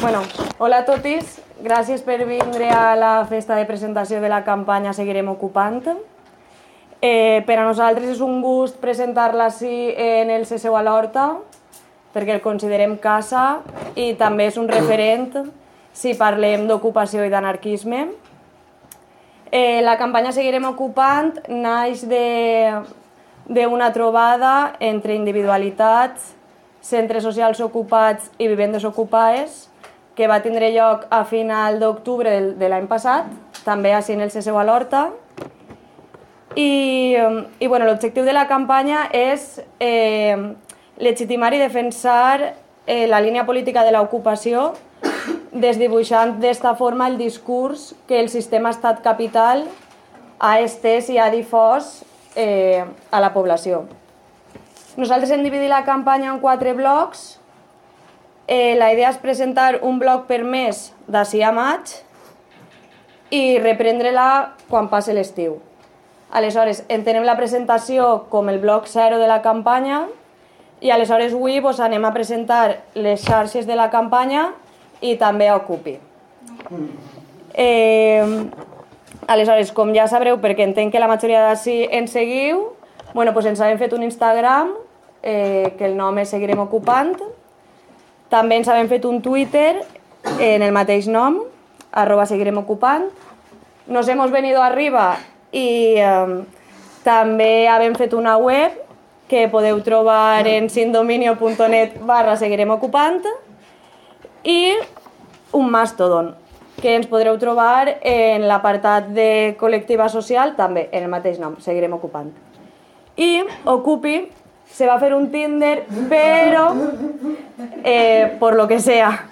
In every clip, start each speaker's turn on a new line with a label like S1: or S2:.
S1: Bueno, hola a totis, gràcies per vindre a la festa de presentació de la campanya Seguirem Ocupant. Eh, per a nosaltres és un gust presentar-la així en el CSU a l'Horta, perquè el considerem casa i també és un referent si parlem d'ocupació i d'anarquisme. Eh, la campanya Seguirem Ocupant naix d'una trobada entre individualitats, centres socials ocupats i vivendes ocupades que va tindre lloc a final d'octubre de l'any passat, també així en el CSU a l'Horta. I, i bueno, l'objectiu de la campanya és eh, legitimar i defensar eh, la línia política de l'ocupació desdibuixant d'esta forma el discurs que el sistema estat-capital ha estès i ha difós eh, a la població. Nosaltres hem dividit la campanya en quatre blocs. Eh, la idea és presentar un bloc per mes d'ací a maig i reprendre-la quan passi l'estiu. Aleshores, entenem la presentació com el bloc 0 de la campanya i aleshores avui vos anem a presentar les xarxes de la campanya i també a Ocupi. Eh, aleshores, com ja sabreu, perquè entenc que la majoria d'ací ens seguiu, bueno, doncs ens hem fet un Instagram, eh, que el nom és Seguirem Ocupant. També ens hem fet un Twitter en el mateix nom, arroba Seguirem Ocupant. Nos hemos venido arriba i eh, també hem fet una web que podeu trobar en sindominio.net barra Seguirem Ocupant i un mastodon que ens podreu trobar en l'apartat de col·lectiva social també, en el mateix nom, Seguirem Ocupant. I Ocupi se va a fer un Tinder, pero eh, por lo que sea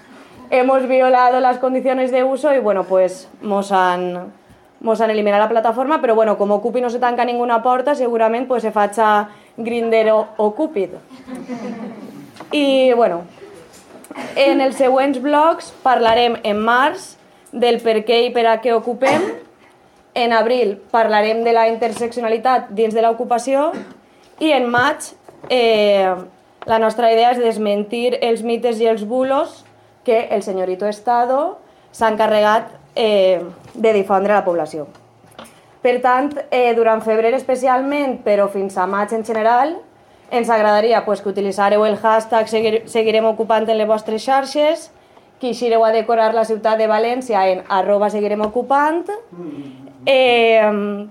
S1: hemos violado las condiciones de uso y bueno, pues nos han, nos han eliminat la plataforma, però bueno, com Ocupi no se tanca ninguna porta, segurament pues, se faig Grindr o, Cupid. I bueno, en els següents blogs parlarem en març del per què i per a què ocupem, en abril parlarem de la interseccionalitat dins de l'ocupació i en maig eh, la nostra idea és desmentir els mites i els bulos que el senyorito Estado s'ha encarregat eh, de difondre a la població. Per tant, eh, durant febrer especialment, però fins a maig en general, ens agradaria pues, que utilitzareu el hashtag seguir, Seguirem ocupant en les vostres xarxes, que eixireu a decorar la ciutat de València en arroba seguirem ocupant, eh,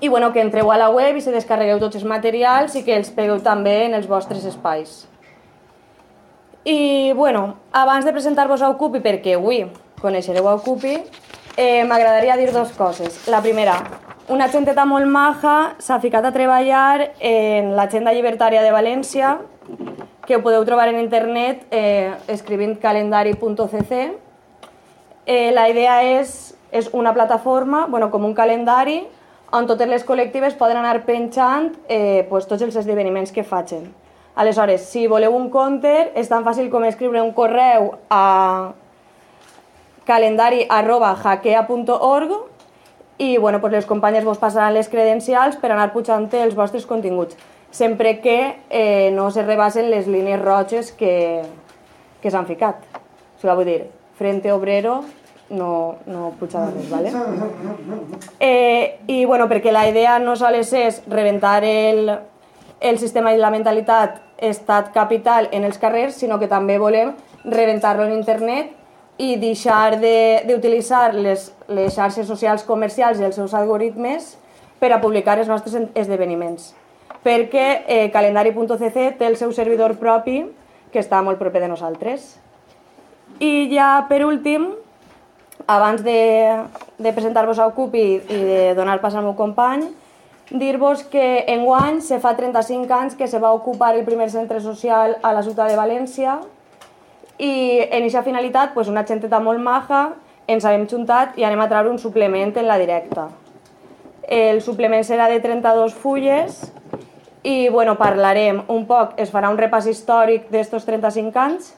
S1: i bueno, que entreu a la web i se descarregueu tots els materials i que els pegueu també en els vostres espais. I bueno, abans de presentar-vos a Ocupi, perquè avui coneixereu a Ocupi, eh, m'agradaria dir dues coses. La primera, una genteta molt maja s'ha ficat a treballar en l'agenda llibertària de València, que ho podeu trobar en internet eh, escrivint calendari.cc. Eh, la idea és, és una plataforma, bueno, com un calendari, on totes les col·lectives poden anar penjant eh, pues, tots els esdeveniments que facin. Aleshores, si voleu un counter, és tan fàcil com escriure un correu a calendari arroba hackea.org i bueno, pues les companyes vos passaran les credencials per anar pujant els vostres continguts, sempre que eh, no se rebasen les línies roges que, que s'han ficat. O sigui, vull dir, Frente Obrero no, no pujava res, ¿vale? Eh, I bueno, perquè la idea no sols és rebentar el, el sistema i la mentalitat estat-capital en els carrers, sinó que també volem rebentar-lo en internet i deixar d'utilitzar de, les, les xarxes socials comercials i els seus algoritmes per a publicar els nostres esdeveniments. Perquè eh, calendari.cc té el seu servidor propi que està molt proper de nosaltres. I ja per últim, abans de, de presentar-vos a Ocupi i de donar pas al meu company, dir-vos que en guany se fa 35 anys que se va ocupar el primer centre social a la ciutat de València i en aquesta finalitat pues, una xenteta molt maja ens hem juntat i anem a treure un suplement en la directa. El suplement serà de 32 fulles i bueno, parlarem un poc, es farà un repàs històric d'estos 35 anys,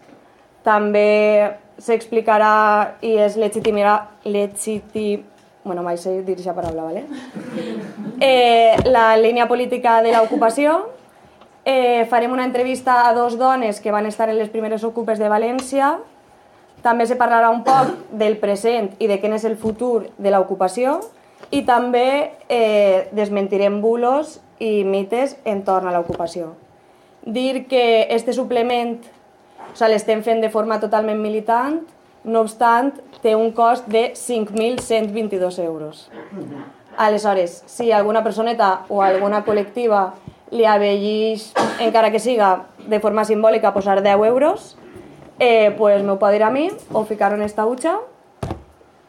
S1: també s'explicarà i es legitimarà, legiti, bueno, mai sé dir aquesta paraula, ¿vale? Eh, la línia política de l'ocupació. Eh, farem una entrevista a dos dones que van estar en les primeres ocupes de València. També se parlarà un poc del present i de quin és el futur de l'ocupació i també eh, desmentirem bulos i mites entorn a l'ocupació. Dir que este suplement o sigui, l'estem fent de forma totalment militant, no obstant, té un cost de 5.122 euros. Aleshores, si alguna personeta o alguna col·lectiva li avellix, encara que siga de forma simbòlica, posar 10 euros, eh, pues m'ho pot dir a mi o ficar en esta utxa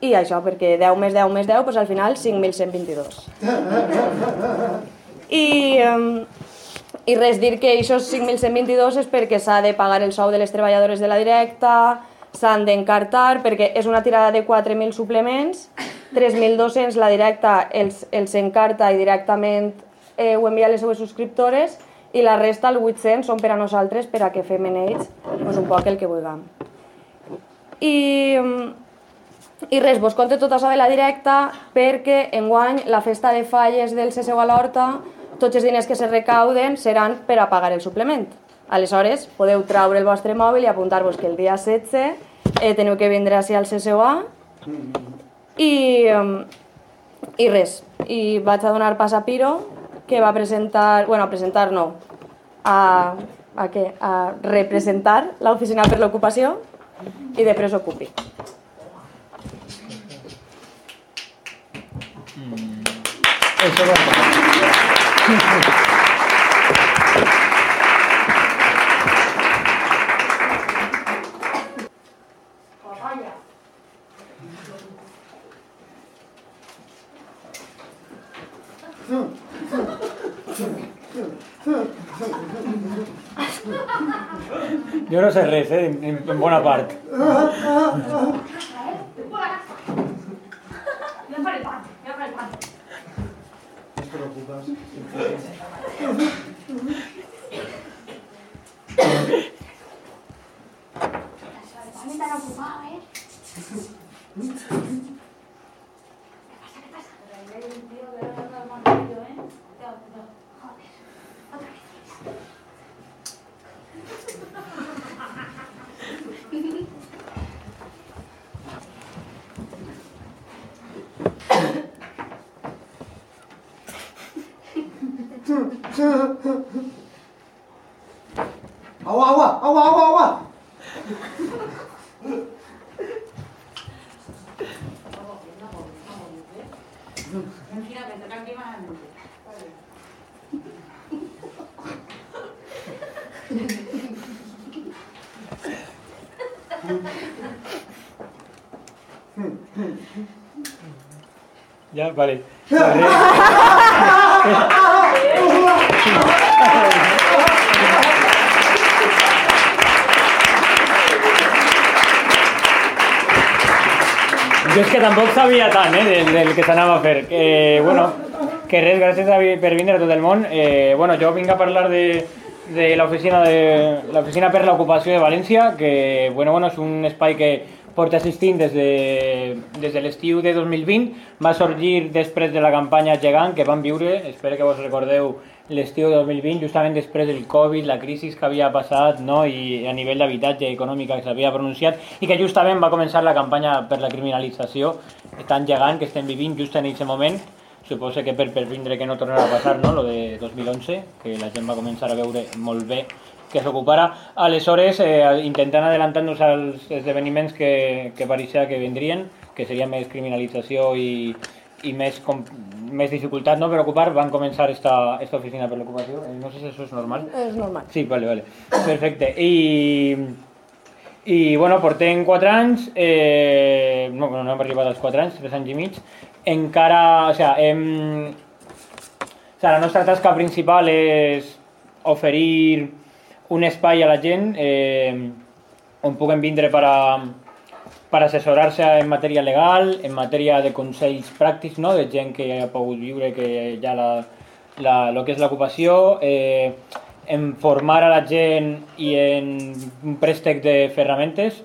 S1: i això, perquè 10 més 10 més 10, pues al final 5.122. I, um, I res, dir que aquests 5.122 és perquè s'ha de pagar el sou de les treballadores de la directa, s'han d'encartar, perquè és una tirada de 4.000 suplements, 3.200 la directa els, els encarta i directament eh, ho envia a les seues subscriptores i la resta, el 800, són per a nosaltres, per a que fem en ells pues, un poc el que vulguem. I, i res, vos conto tot això de la directa perquè enguany la festa de falles del CSU a l'Horta, tots els diners que se recauden seran per a pagar el suplement. Aleshores, podeu traure el vostre mòbil i apuntar-vos que el dia 16 eh, teniu que vindre així al CSUA i, i res, i vaig a donar pas a Piro, que va presentar, bueno, a presentar no, a, a, què? a representar l'oficina per l'ocupació i després ocupi.
S2: Mm. Eso va. Jo no sé res, eh, en, en bona part. Ja, vale. Jo és que tampoc sabia tant eh, del, que s'anava a fer. Eh, bueno, que res, gràcies a, per vindre a el. Eh, bueno, jo vinc a parlar de, de l'oficina de l'oficina per l'ocupació de València, que bueno, bueno, és un espai que porta assistint des de, des de l'estiu de 2020. Va sorgir després de la campanya gegant que vam viure, espero que vos recordeu l'estiu de 2020, justament després del Covid, la crisi que havia passat no? i a nivell d'habitatge econòmica que s'havia pronunciat i que justament va començar la campanya per la criminalització tan gegant que estem vivint just en aquest moment suposo que per, per vindre que no tornarà a passar, no? lo de 2011, que la gent va començar a veure molt bé que s'ocupara. Aleshores, eh, intentant adelantar-nos als esdeveniments que, que pareixia que vindrien, que seria més criminalització i, i més, com, més dificultat no, per ocupar, van començar esta, esta oficina per l'ocupació. Eh, No sé si això és normal.
S1: És normal.
S2: Sí, vale, vale. Perfecte. I, i bueno, portem 4 anys, eh, no, no hem arribat als 4 anys, 3 anys i mig, encara, o sigui, hem, o sigui, la nostra tasca principal és oferir un espai a la gent eh, on puguen vindre per a, per assessorar-se en matèria legal, en matèria de consells pràctics, no? de gent que ha pogut viure, que ja la, la, lo que és l'ocupació, eh, en formar a la gent i en un préstec de ferramentes,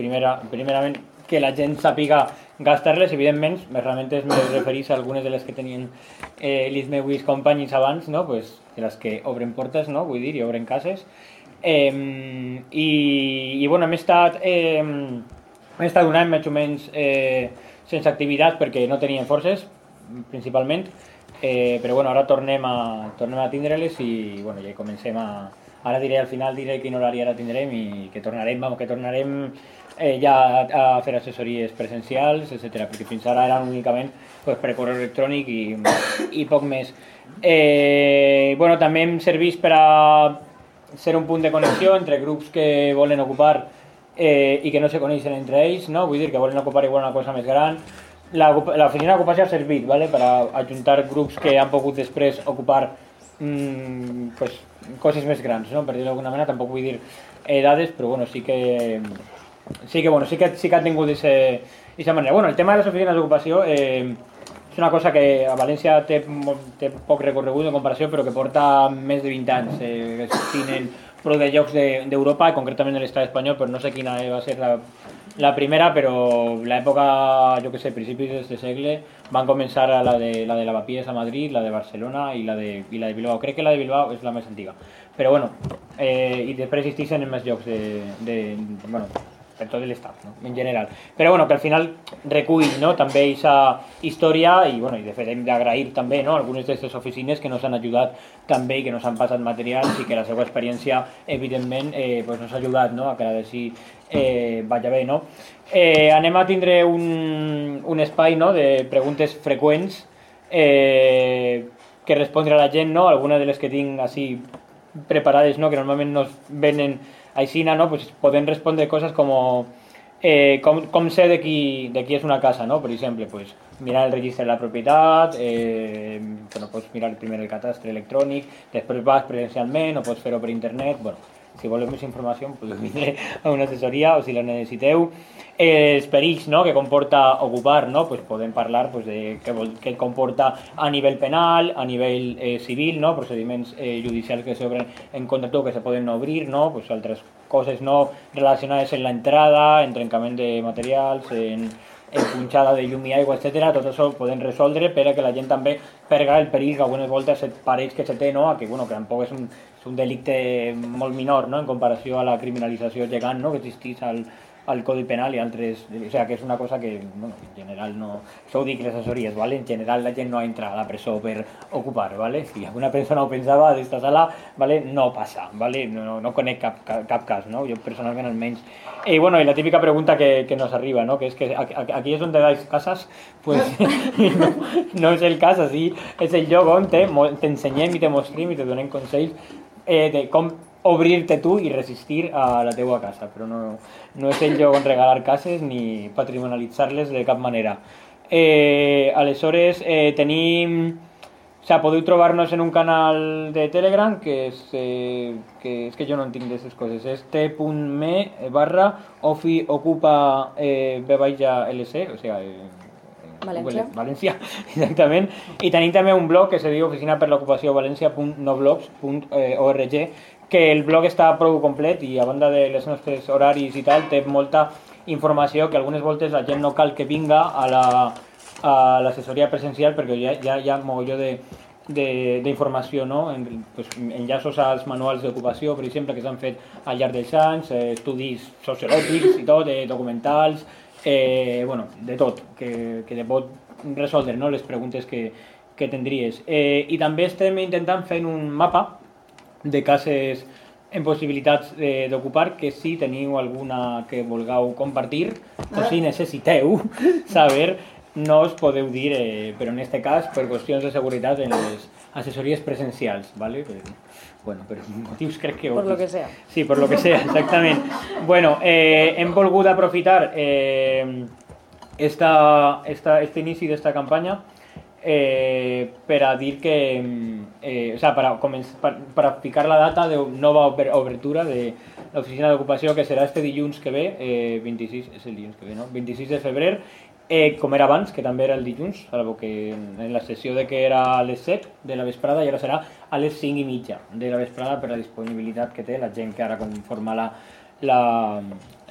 S2: primera, primerament que la gent sàpiga gastar-les, evidentment, les ferramentes me referís a algunes de les que tenien eh, els meus companys abans, no? pues, de les que obren portes, no? vull dir, i obren cases, Eh, i, I bueno, hem estat, eh, hem estat un any més o menys eh, sense activitat perquè no teníem forces, principalment, eh, però bueno, ara tornem a, tornem a tindre-les i bueno, ja comencem a... Ara diré, al final diré quin horari ara tindrem i que tornarem, vamos, que tornarem eh, ja a, fer assessories presencials, etc. perquè fins ara eren únicament pues, per correu electrònic i, i poc més. Eh, bueno, també hem servís per a ser un punt de connexió entre grups que volen ocupar eh, i que no se coneixen entre ells, no? vull dir que volen ocupar igual una cosa més gran. L'oficina d'ocupació ha servit vale? per a ajuntar grups que han pogut després ocupar mm, pues, coses més grans, no? per dir-ho d'alguna manera, tampoc vull dir eh, dades, però bueno, sí que, sí que, bueno, sí que, sí que ha tingut aquesta manera. Bueno, el tema de les oficines d'ocupació eh, és una cosa que a València té, té poc recorregut en comparació, però que porta més de 20 anys eh, existint prou de llocs de- d'Europa, i concretament de l'estat espanyol, però no sé quina va ser la, la primera, però l'època, jo que sé, principis d'aquest segle, van començar a la de, la de Lavapiés a Madrid, la de Barcelona i la de, i la de Bilbao. Crec que la de Bilbao és la més antiga. Però bueno, eh, i després existeixen en més llocs de, de, bueno, per tot l'estat, no? en general. Però bueno, que al final recull no? també aquesta història i, bueno, i de fet hem d'agrair també no? algunes d'aquestes oficines que nos han ajudat també i que nos han passat materials i que la seva experiència evidentment eh, pues nos ha ajudat no? a que la de si eh, vaya bé. No? Eh, anem a tindre un, un espai no? de preguntes freqüents eh, que respondre a la gent, no? algunes de les que tinc així preparades, ¿no? que normalment nos venen així, ¿no? pues poden respondre coses com eh, com, com sé de qui, de qui és una casa, no? per exemple, pues, mirar el registre de la propietat, eh, bueno, pots mirar primer el catastre electrònic, després vas presencialment o pots fer-ho per internet, bueno, si voleu més informació podeu vindre a una assessoria o si la necessiteu. Eh, els perills no? que comporta ocupar, no? pues podem parlar pues, de què, vol, què comporta a nivell penal, a nivell eh, civil, no? procediments eh, judicials que s'obren en contra tu que se poden obrir, no? pues altres coses no relacionades en l'entrada, en trencament de materials, en, en punxada de llum i aigua, etc. Tot això ho podem resoldre per a que la gent també perga el perill que algunes voltes pareix que se té, no? que, bueno, que tampoc és un, és un delicte molt minor no? en comparació a la criminalització gegant no? que existeix al, al Codi Penal i altres... O sea, que és una cosa que, bueno, en general no... Això ho dic les assessories, ¿vale? En general la gent no entra a la presó per ocupar, ¿vale? Si alguna persona ho pensava d'esta sala, ¿vale? No passa, ¿vale? No, no conec cap, cap, cap cas, no? Jo personalment almenys. I bueno, i la típica pregunta que, que nos arriba, ¿no? Que és que aquí, és on te dais casas, pues no, no és el cas, així és el lloc on te, mo- t'ensenyem i te mostrem i te donem consells eh, de com obrir-te tu i resistir a la teua casa, però no, no és el lloc on regalar cases ni patrimonialitzar-les de cap manera. Eh, aleshores, eh, tenim... O sea, podeu trobar-nos en un canal de Telegram que és, eh, que és que jo no entenc d'aquestes coses, és t.me barra ofi ocupa eh, b lc, o sigui, eh,
S1: València.
S2: València, exactament. I tenim també un blog que se diu Oficina per l'Ocupació València.noblogs.org que el blog està prou complet i a banda de les nostres horaris i tal, té molta informació que algunes voltes la gent no cal que vinga a la a l'assessoria presencial perquè ja, ja hi ha mogolló d'informació, no? En, pues, enllaços als manuals d'ocupació, per exemple, que s'han fet al llarg dels anys, eh, estudis sociològics i tot, eh, documentals, eh, bueno, de tot, que, que te pot resoldre no? les preguntes que, que tindries. Eh, I també estem intentant fer un mapa de cases en possibilitats eh, d'ocupar, que si teniu alguna que vulgueu compartir, o si necessiteu saber, no us podeu dir, eh, però en aquest cas, per qüestions de seguretat en les assessories presencials, ¿vale? Però, bueno, per motius crec que...
S1: Por lo que sea.
S2: Sí, por lo que sea, exactament. Bueno, eh, hem volgut aprofitar eh, esta, esta, este inici d'esta campanya eh, per a dir que, eh, o sea, para, per, per ficar la data de nova ober- obertura de l'oficina d'ocupació que serà este dilluns que ve, eh, 26, és el dilluns que ve, no? 26 de febrer, eh, com era abans, que també era el dilluns, salvo que en, en la sessió de que era a les 7 de la vesprada i ara serà a les 5 i mitja de la vesprada per la disponibilitat que té la gent que ara conforma la, la-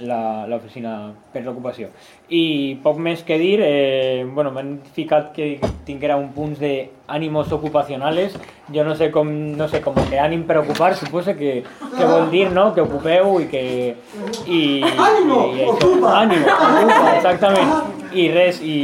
S2: l'oficina per l'ocupació. I poc més que dir, eh, bueno, m'han ficat que tinguera un punts de ánimos ocupacionales, jo no sé com, no sé, com que ànim per ocupar, suposa que, que vol dir, no?, que ocupeu i que... I,
S3: Ànimo,
S2: i això,
S3: ocupa.
S2: Ànimo, ocupa, exactament. I res, i...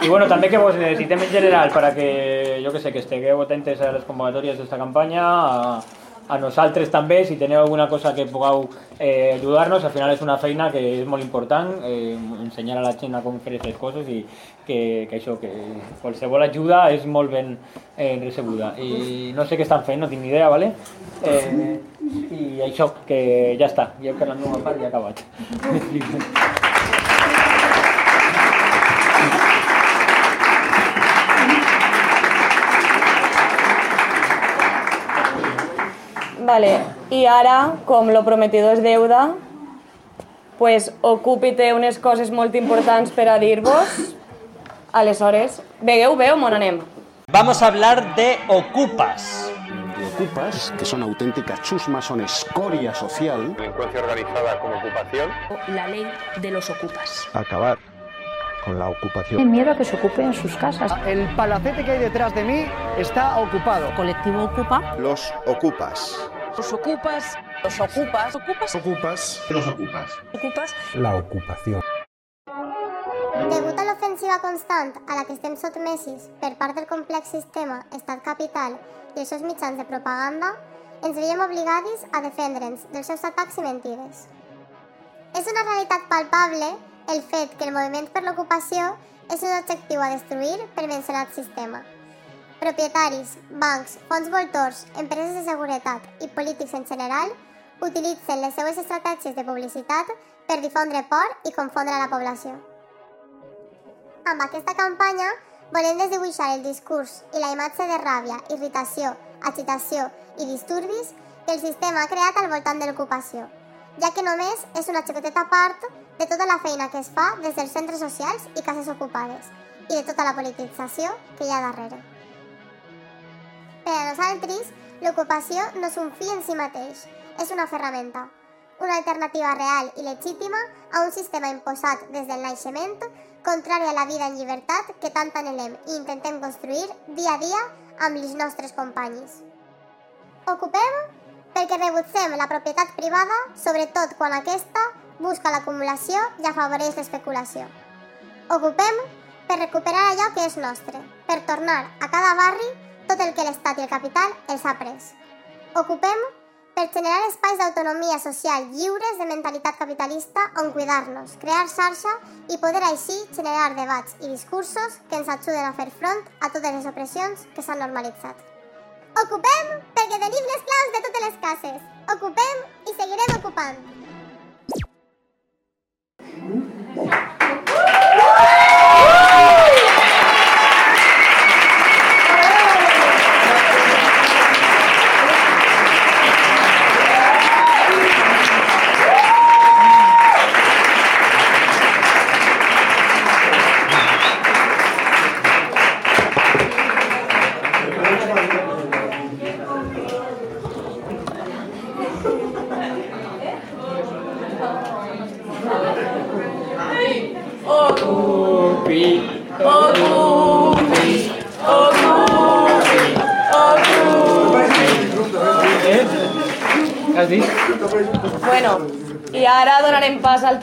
S2: I bueno, també que vos necessitem en general para que, jo que sé, que estigueu atentes a les convocatòries d'esta campanya, a, a nosaltres també, si teniu alguna cosa que pugueu eh, ajudar-nos, al final és una feina que és molt important, eh, ensenyar a la gent com fer aquestes coses i que, que això, que qualsevol ajuda és molt ben eh, recebuda. I no sé què estan fent, no tinc ni idea, ¿vale? Eh, I això, que ja està, ja per la meva part ja he acabat.
S1: Vale, i ara, com lo prometido és deuda, pues ocúpite unes coses molt importants per a dir-vos. Aleshores, vegueu bé o mon anem?
S4: Vamos a hablar de ocupas.
S5: de ocupas, que son auténticas chusmas, son escoria social.
S6: delincuencia organizada como ocupación.
S7: la ley de los ocupas.
S6: Acabar con la ocupación.
S7: Tienen miedo a que se ocupen sus casas.
S8: El palacete que hay detrás de mí está ocupado.
S7: colectivo ocupa.
S6: Los ocupas.
S7: Los ocupas. Los ocupas. Ocupas.
S5: Ocupas. Los ocupas.
S7: Ocupas.
S6: La ocupación.
S9: Degut a l'ofensiva constant a la que estem sotmesis per part del complex sistema estat-capital i els seus mitjans de propaganda, ens veiem obligats a defendre'ns dels seus atacs i mentides. És una realitat palpable el fet que el moviment per l'ocupació és un objectiu a destruir pel mencionat sistema. Propietaris, bancs, fons voltors, empreses de seguretat i polítics en general utilitzen les seues estratègies de publicitat per difondre por i confondre la població. Amb aquesta campanya volem desdibuixar el discurs i la imatge de ràbia, irritació, agitació i disturbis que el sistema ha creat al voltant de l'ocupació, ja que només és una xicoteta part de tota la feina que es fa des dels centres socials i cases ocupades i de tota la politització que hi ha darrere. Per a nosaltres, l'ocupació no és un fi en si mateix, és una ferramenta, una alternativa real i legítima a un sistema imposat des del naixement, contrari a la vida en llibertat que tant anhelem i intentem construir dia a dia amb els nostres companys. Ocupem perquè rebutgem la propietat privada, sobretot quan aquesta busca l'acumulació i afavoreix l'especulació. Ocupem per recuperar allò que és nostre, per tornar a cada barri tot el que l'Estat i el capital els ha pres. Ocupem per generar espais d'autonomia social lliures de mentalitat capitalista on cuidar-nos, crear xarxa i poder així generar debats i discursos que ens ajuden a fer front a totes les opressions que s'han normalitzat. Ocupem perquè tenim les claus de totes les cases. Ocupem i seguirem ocupant.
S2: Ocupi,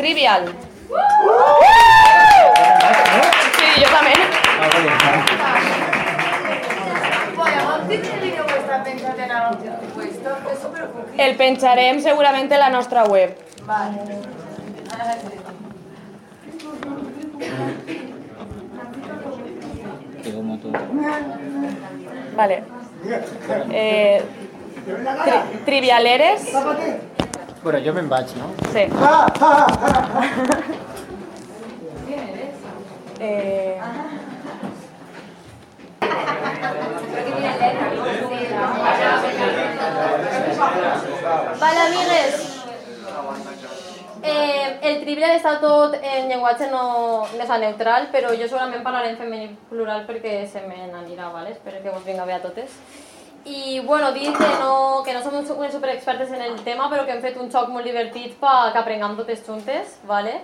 S1: trivial. Sí, jo també.
S2: Ah, vale.
S1: El penjarem segurament en la nostra web. Vale. Eh, tri trivialeres?
S2: Bueno, jo me'n vaig, no?
S1: Sí. Eh,
S10: Vale, amigues. Eh, el trivial està tot en llenguatge no mesa neutral, però jo segurament parlaré en femení plural perquè se me n'anirà, vale? Espero que vos vinga bé a totes. I, bueno, dir que no, que no som unes superexpertes en el tema, però que hem fet un xoc molt divertit perquè aprenguem totes juntes, ¿vale?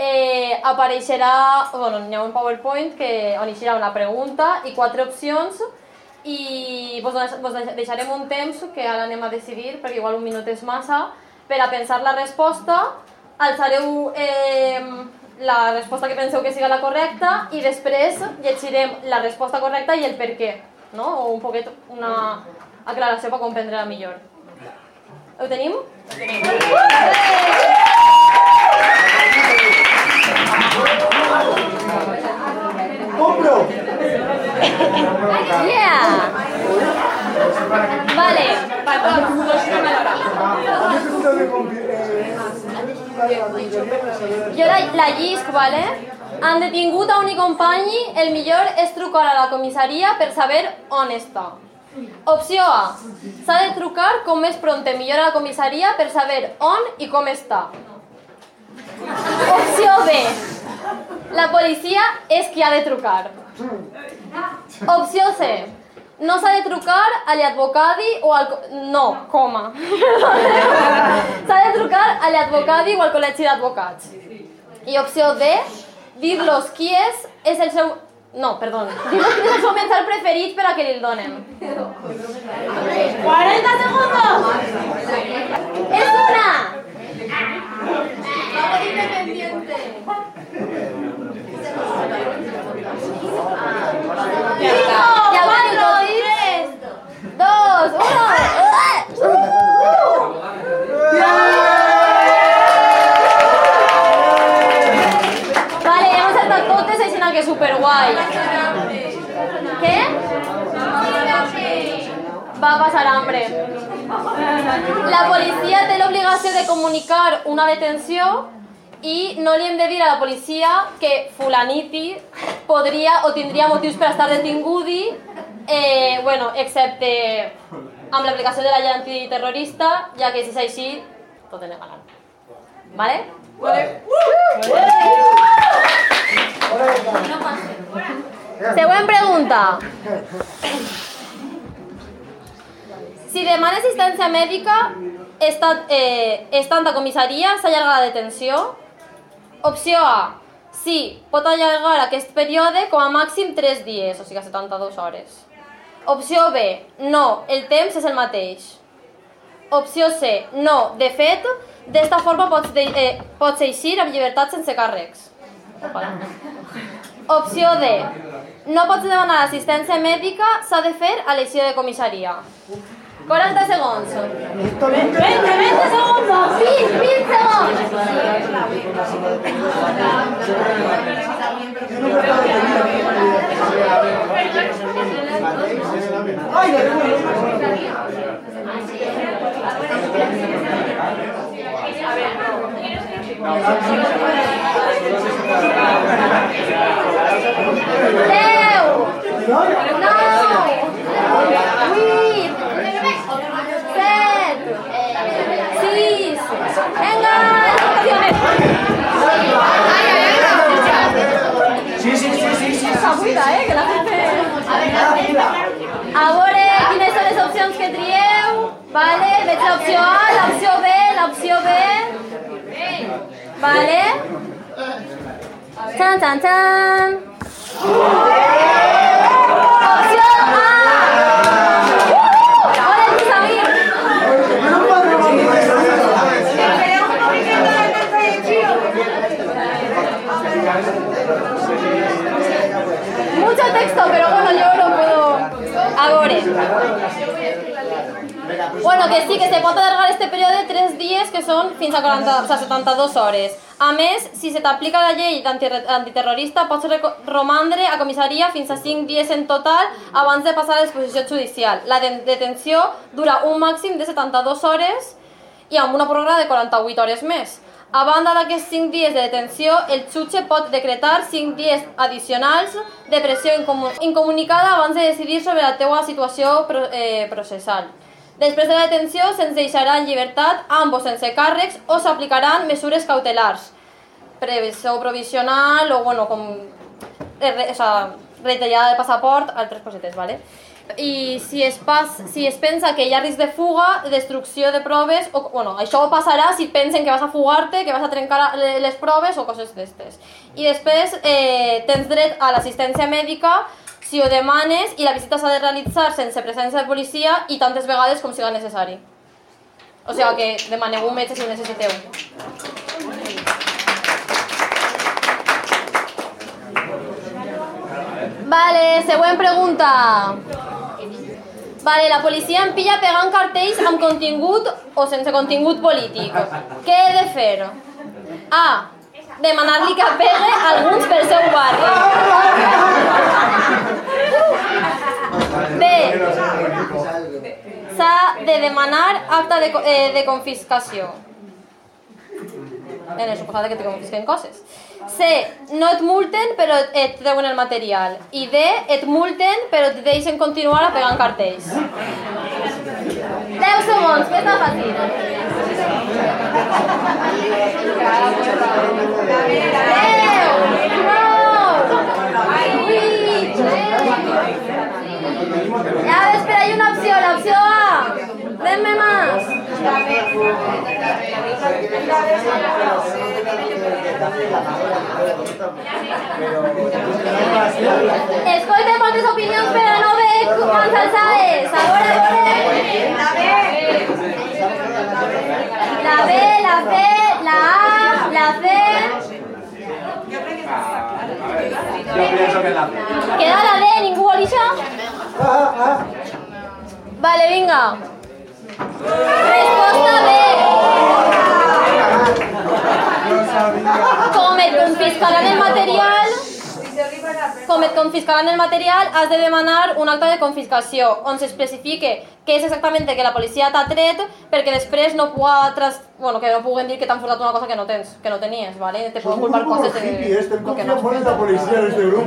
S10: Eh, apareixerà, bueno, hi ha un PowerPoint que, on hi una pregunta i quatre opcions i vos, vos deixarem un temps que ara anem a decidir, perquè igual un minut és massa, per a pensar la resposta, alçareu eh, la resposta que penseu que siga la correcta i després llegirem la resposta correcta i el per què, no? o un poquet una aclaració per comprendre-la millor. Ho tenim? Ho tenim.
S3: ¡Compro!
S10: Yeah! Vale, jo la, la llisc, vale? Han detingut a un company, el millor és trucar a la comissaria per saber on està. Opció A. S'ha de trucar com més prompte millor a la comissaria per saber on i com està. Opció B. La policia és qui ha de trucar. Opció C. No s'ha de trucar a l'advocadi o al... No, coma. S'ha de trucar a l'advocadi o al col·legi d'advocats. I opció D. Qui és, és el seu... No, perdó. Quin és el seu menjar preferit per a que li el donen. 40 segundos! ¡Es una! Vamos independiente. Cinco, cuatro, tres, dos, uno. Superguai. Què? Va passar hambre. La policia té l'obligació de comunicar una detenció i no li hem de dir a la policia que fulaniti podria o tindria motius per estar detingudi, eh, bueno, excepte amb l'aplicació de la llei antiterrorista, ja que si és així, tot galant. Vale? Vale. Següent pregunta. Si demana assistència mèdica, està, eh, estant a comissaria, s'allarga la detenció. Opció A. Sí, pot allargar aquest període com a màxim 3 dies, o sigui 72 hores. Opció B. No, el temps és el mateix. Opció C. No, de fet, d'esta forma pots, de, eh, pots eixir amb llibertat sense càrrecs. D. No pots demanar assistència mèdica, s'ha de fer a l'eixida de comissaria. 40 segons. 20, 20 segundos. 20, 20 segons.
S3: ¡Ay,
S10: Ahora, quines són les opcions que trieu? Vale, veig l'opció A, l'opció B, l'opció B. Vale. Tan, tan, tan. Fins a 40, o sea, 72 hores. A més, si se t'aplica la llei antiterrorista, pots romandre a comissaria fins a 5 dies en total abans de passar a l'exposició judicial. La de detenció dura un màxim de 72 hores i amb una pròrroga de 48 hores més. A banda d'aquests 5 dies de detenció, el jutge pot decretar 5 dies addicionals de pressió incomu- incomunicada abans de decidir sobre la teua situació eh, processal. Després de la detenció, se'ns deixarà en llibertat amb o sense càrrecs o s'aplicaran mesures cautelars, previsió provisional o, bueno, com eh, o sea, retallada de passaport, altres cosetes, ¿vale? i si, es pas, si es pensa que hi ha risc de fuga, destrucció de proves, o, bueno, això passarà si pensen que vas a fugar-te, que vas a trencar le- les proves o coses d'estes. I després eh, tens dret a l'assistència mèdica si ho demanes i la visita s'ha de realitzar sense presència de policia i tantes vegades com siga necessari. O sigui que demaneu un metge si ho necessiteu. Vale, següent pregunta. Vale, la policia em pilla pegant cartells amb contingut o sense contingut polític. Què he de fer? A. Demanar-li que pegue alguns pel seu barri. B. S'ha de demanar acta de, eh, de confiscació. En el suposat que te confisquen coses. C. No et multen però et treuen el material. I D. Et multen però et deixen continuar a pegant cartells. 10 segons, que està fàcil. 10, 9, 8, Ya ves, pero hay una opción, la opción A. Denme más. Escoite cuántas opiniones, pero no ve cuántas sabes. Ahora, La B, la C, la A, la C.
S3: Yo pienso que la
S10: Queda la D, ningú vol això? Vale, vinga. Resposta B. Com et confiscaran el material, com et confiscaran el material, has de demanar un acte de confiscació on s'especifique què és exactament que la policia t'ha tret perquè després no puga tras... bueno, que no puguen dir que t'han furtat una cosa que no tens, que no tenies, ¿vale? Te poden culpar coses de...
S3: este
S10: que no.
S3: en la policía en este grupo.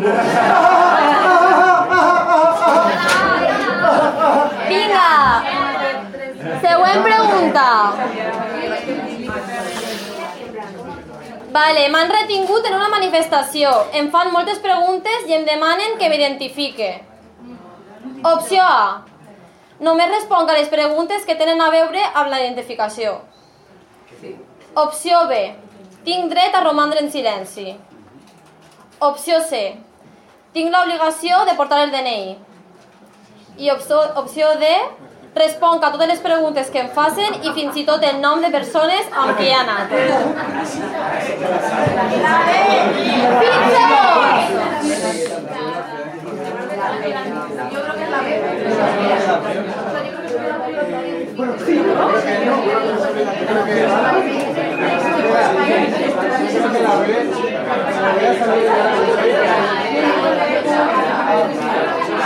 S10: Vinga! Següent pregunta. Vale, m'han retingut en una manifestació. Em fan moltes preguntes i em demanen que m'identifique. Opció A. Només responc a les preguntes que tenen a veure amb la identificació. Opció B. Tinc dret a romandre en silenci. Opció C. Tinc l'obligació de portar el DNI. I opció, opció D, responc a totes les preguntes que em facin i fins i tot el nom de persones amb qui he anat. Segons!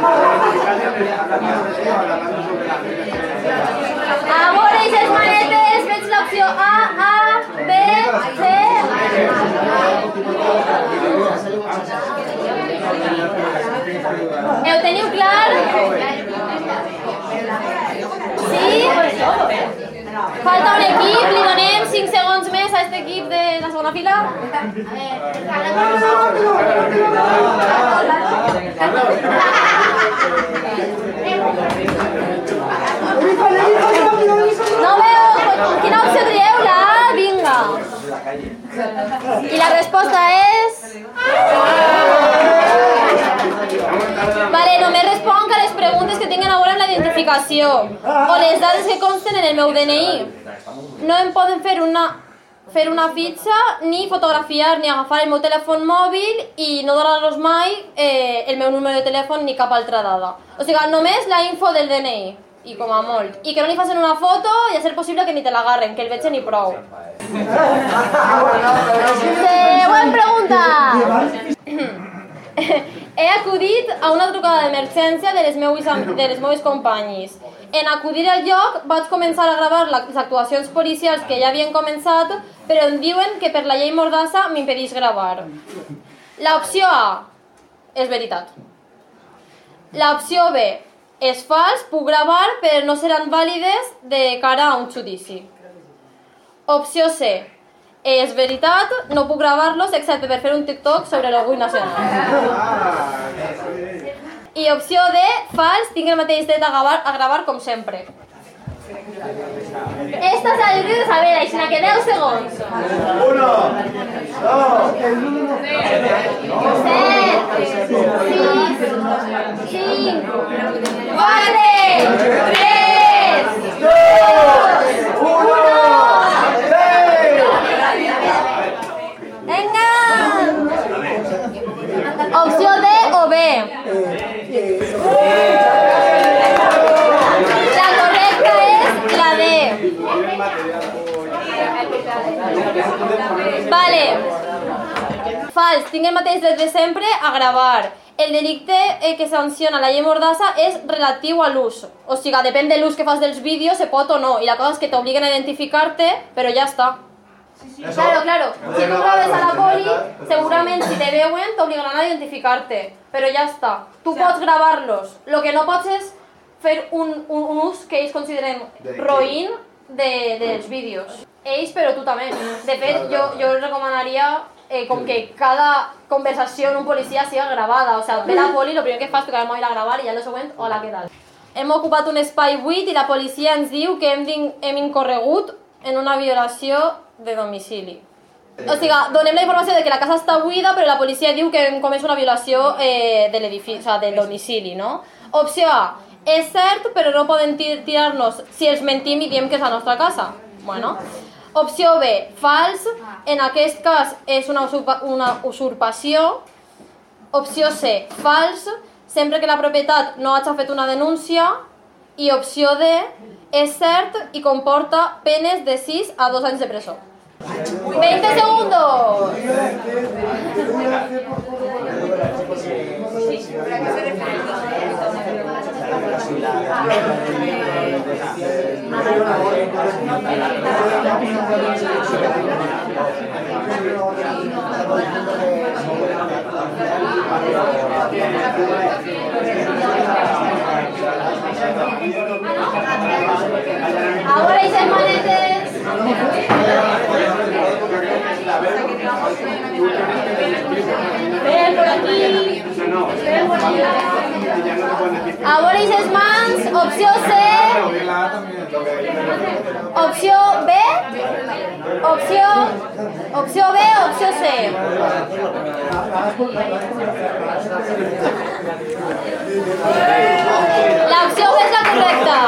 S10: los opciones, les manetes. Veig l'opció A, A, B, C. Heu teniu clar? Sí? Falta un equip, li donem 5 segons més a aquest equip de la segona fila. No? La vinga. I la resposta és... Vale, només responc a les preguntes que tinguin a veure amb la identificació o les dades que consten en el meu DNI. No em poden fer una fer una fitxa, ni fotografiar, ni agafar el meu telèfon mòbil i no donar-los mai eh, el meu número de telèfon ni cap altra dada. O sigui, només la info del DNI, i com a molt. I que no li facin una foto i a ser possible que ni te l'agarren, que el vegin i prou. Següent pregunta. He acudit a una trucada d'emergència de, les meues, am- de les meves companyes. En acudir al lloc vaig començar a gravar les actuacions policials que ja havien començat, però em diuen que per la llei Mordassa m'impedeix gravar. L'opció A és veritat. L'opció B és fals, puc gravar, però no seran vàlides de cara a un judici. Opció C. És veritat, no puc gravar-los excepte per fer un TikTok sobre l'orgull nacional. I opció D, fals, tinc el mateix dret a gravar, a gravar com sempre. Esta és la lliure de saber, així que 10 segons.
S3: Uno, dos,
S10: Set, sis, cinc, quatre, tres, dos, uno. Vinga! Opció D o B? La correcta és la D. Vale. Fals, tinc el mateix dret de sempre a gravar. El delicte eh, que sanciona la llei Mordassa és relatiu a l'ús. O sigui, depèn de l'ús que fas dels vídeos, se pot o no. I la cosa és que t'obliguen a identificar-te, però ja està. Claro, claro. Si tu graves a la poli, segurament si te veuen t'obligaran a identificar-te. Però ja està. Tu pots gravar-los. Lo que no pots és fer un, un, un ús que ells consideren roïn de, dels vídeos. Ells, però tu també. De fet, jo, jo recomanaria eh, com que cada conversació amb un policia siga gravada. O sigui, ve la poli, el primer que fas és tocar el mòbil a gravar i ja el següent, hola, què tal? Hem ocupat un espai buit i la policia ens diu que hem, din- hem incorregut en una violació de domicili. O sigui, donem la informació de que la casa està buida, però la policia diu que hem comès una violació eh, de l'edifici, o sigui, del domicili, no? Opció A, és cert, però no poden ti- tirar-nos si els mentim i diem que és la nostra casa. Bueno. Opció B, fals, en aquest cas és una, usurpa, una usurpació. Opció C, fals, sempre que la propietat no hagi fet una denúncia. I opció D, és cert i comporta penes de 6 a 2 anys de presó. 20 segundos. Ahora hice el. Ahora hice mans, opción C. Opción B. Opción. Opción B, opción C. La opción B és la correcta.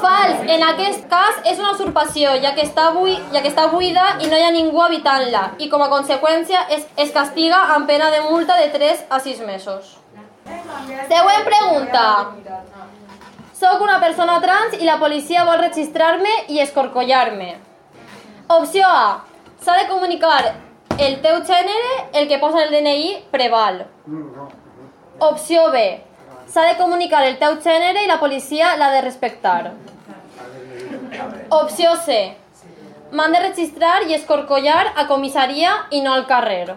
S10: Fals, en aquest cas és una usurpació, ja que està, bui, ja que està buida i no hi ha ningú habitant-la, i com a conseqüència es, es castiga amb pena de multa de 3 a 6 mesos. Següent pregunta. Soc una persona trans i la policia vol registrar-me i escorcollar-me. Opció A. S'ha de comunicar el teu gènere, el que posa el DNI preval. Opció B. S'ha de comunicar el teu gènere i la policia l'ha de respectar. Opció C. M'han de registrar i escorcollar a comissaria i no al carrer.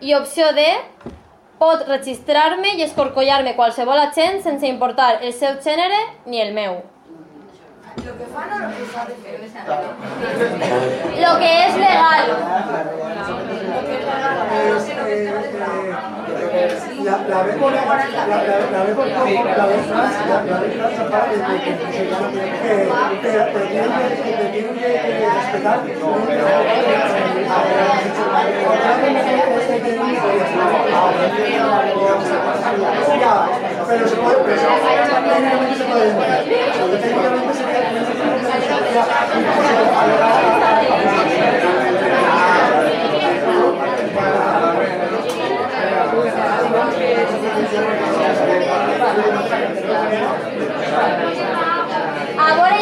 S10: I opció D. Pot registrar-me i escorcollar-me qualsevol agent sense importar el seu gènere ni el meu. Lo que es legal.
S3: La, la ve con la, la, la, la ve con la, la ve la, la ve para que que que que que respetar pero se puede pero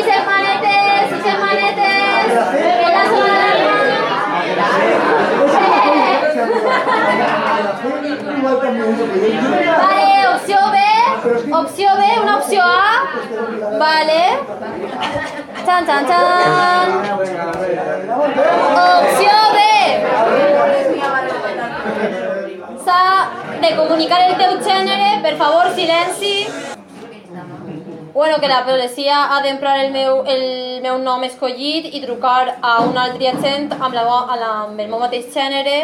S10: hice manetes, hice manetes. En la zona de la Vale, opció B, opció B, una opció A. Vale. Chan, chan, chan. Opció B. S'ha de comunicar el teu gènere, per favor, silenci. Bueno, que la policia ha d'emprar el, meu, el meu nom escollit i trucar a un altre agent amb, la, amb el meu mateix gènere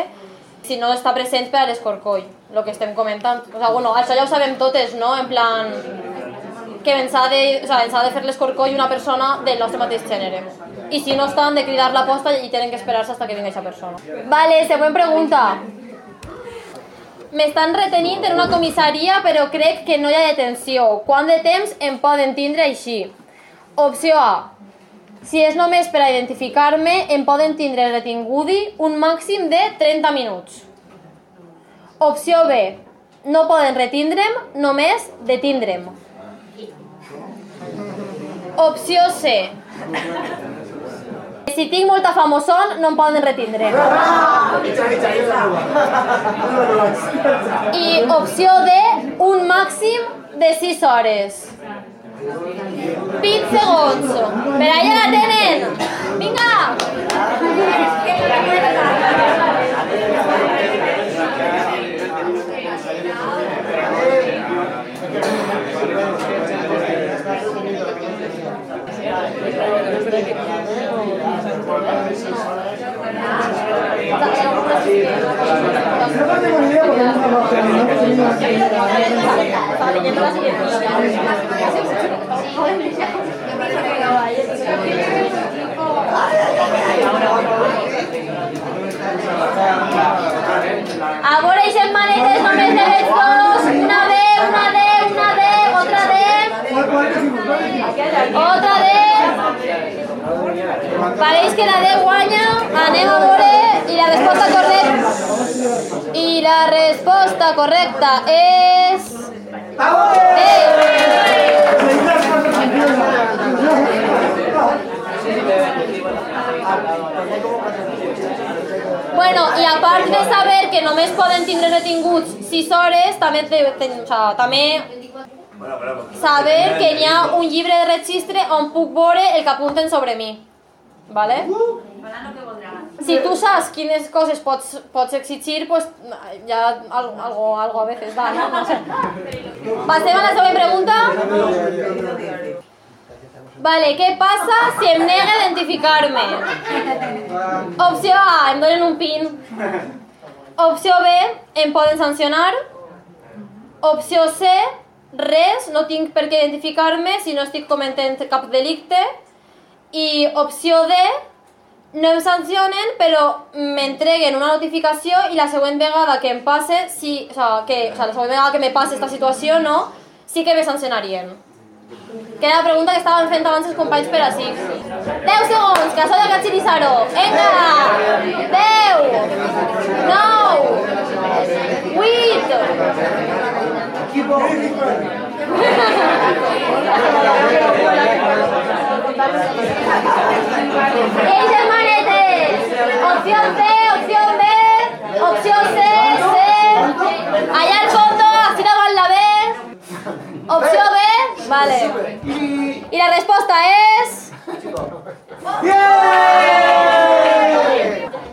S10: si no està present per a l'escorcoll, el que estem comentant. O sea, bueno, això ja ho sabem totes, no? En plan, que ens ha de, o sea, ens ha de fer l'escorcoll una persona del nostre mateix gènere. I si no estan, de cridar la posta i tenen que esperar-se hasta que vingui aquesta persona. Vale, següent pregunta. M'estan retenint en una comissaria però crec que no hi ha detenció. Quant de temps em poden tindre així? Opció A. Si és només per a identificar-me, em poden tindre retingudi un màxim de 30 minuts. Opció B. No poden retindre'm, només detindre'm. Opció C. Si tinc molta famosón, no em poden retindre. I opció D, un màxim de 6 hores. 20 segons. Per allà la tenen. Vinga.
S3: No tengo ni idea porque no trabajo, no tenemos
S10: A veure, i les manetes només de les dos. Una D, una D, una D, otra D. Otra D. Pareix que la D guanya. Anem a veure. I la resposta correcta... I la resposta correcta és... Bueno, i a part de saber que només poden tindre retinguts 6 hores, també, te, te, saber que hi ha un llibre de registre on puc veure el que apunten sobre mi. ¿Vale? Si tu saps quines coses pots, pots exigir, pues ja algo, algo, algo a veces va, no? no sé. Passem a la següent pregunta. Vale, què passa si em nega identificar-me? Opció A, em donen un pin. Opció B, em poden sancionar. Opció C, res, no tinc per què identificar-me si no estic cometent cap delicte. I opció D, no em sancionen, però m'entreguen una notificació i la següent vegada que em passe, si, o sea, que, o sea, la següent vegada que me passe esta situació, no, sí que me sancionarien. Que era la pregunta que estaven fent abans els companys per així. 10 segons, que això de Gatxirizaro. Vinga! 10! 8! ¡Ey, hermanetes! Opción C, opción B, opción C, C. Allá al fondo, así la van la B. Opció B, vale. I la resposta és...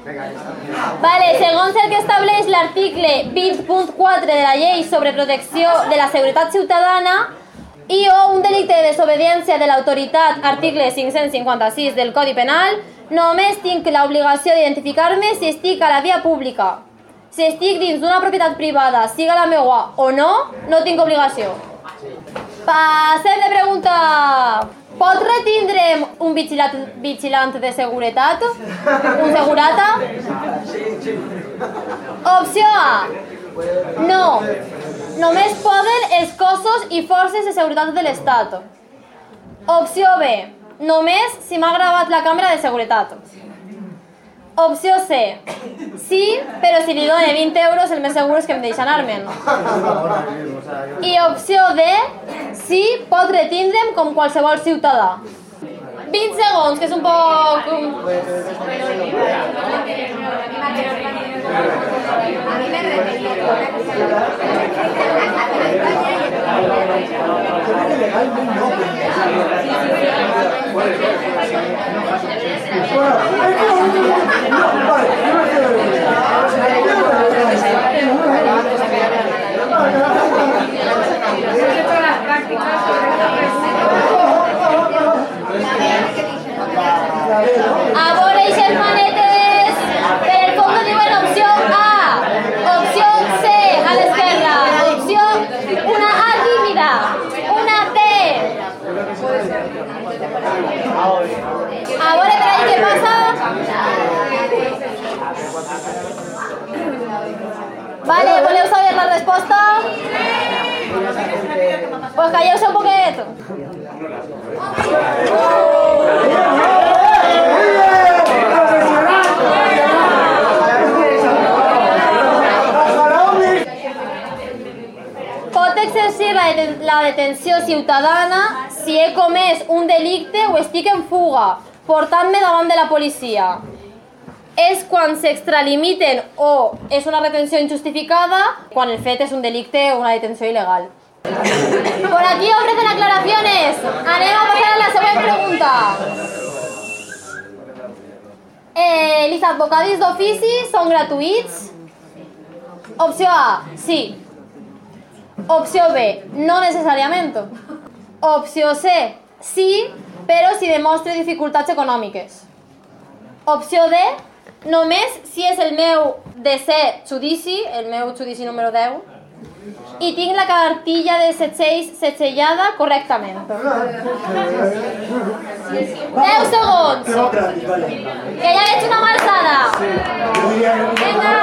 S10: Vale, segons el que estableix l'article 20.4 de la llei sobre protecció de la seguretat ciutadana i o un delicte de desobediència de l'autoritat, article 556 del Codi Penal, només tinc l'obligació d'identificar-me si estic a la via pública. Si estic dins d'una propietat privada, siga la meua o no, no tinc obligació. Passem de pregunta. Pot retindre'm un vigilant, vigilant de seguretat? Un segurata? Opció A. No. Només poden els cossos i forces de seguretat de l'Estat. Opció B. Només si m'ha gravat la càmera de seguretat. Opció C. Sí, però si li done 20 euros el més segur és que em deixa anar-me'n. I opció D. Sí, pot retindre'm com qualsevol ciutadà. 20 segons, que és un poc...
S3: legalmente no. Bueno, es que no, no, Vale,
S10: voleu saber la resposta? Pues calleu-se un poquet. Pot exercir la, deten- la detenció ciutadana si he comès un delicte o estic en fuga, portant-me davant de la policia. És quan s'extralimiten o és una retenció injustificada, quan el fet és un delicte o una detenció il·legal. Por aquí ofrecen aclaraciones. Anem a pasar a la següent pregunta. Eh, els advocats d'ofici són gratuïts? Opció A, sí. Opció B, no necessàriament. Opció C, sí, però si demostra dificultats econòmiques. Opció D, només si és el meu desè judici, el meu judici número 10, i tinc la cartilla de setgells setgellada correctament. 10 segons. Que ja veig una mà alçada. Vinga.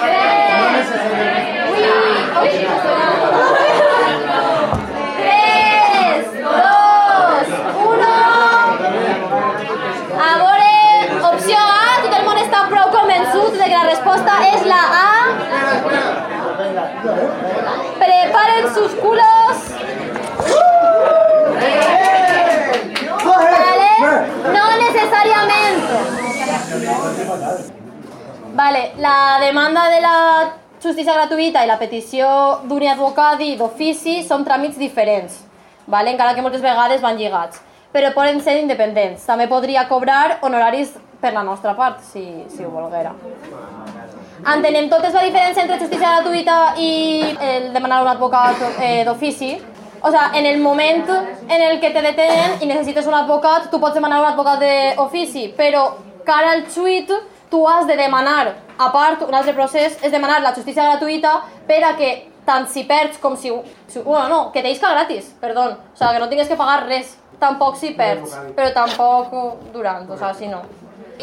S10: Tres. Ui. Ui. Tres, dos, uno. A veure, opció A, tot el món està prou convençut de que la resposta és la A. Preparen sus culos. Vale, no necessàriament. Vale, la demanda de la justícia gratuïta i la petició d'un advocat i d'ofici són tràmits diferents, vale? encara que moltes vegades van lligats, però poden ser independents. També podria cobrar honoraris per la nostra part, si, si ho volguera. Entenem totes la diferència entre justícia gratuïta i el demanar un advocat eh, d'ofici. O sea, en el moment en el que te detenen i necessites un advocat, tu pots demanar un advocat d'ofici, però cara al xuit tu has de demanar, a part, un altre procés és demanar la justícia gratuïta per a que tant si perds com si... si bueno, no, que t'isca gratis, perdó. O sea, que no tingues que pagar res, tampoc si perds, però tampoc durant, o sea, si no.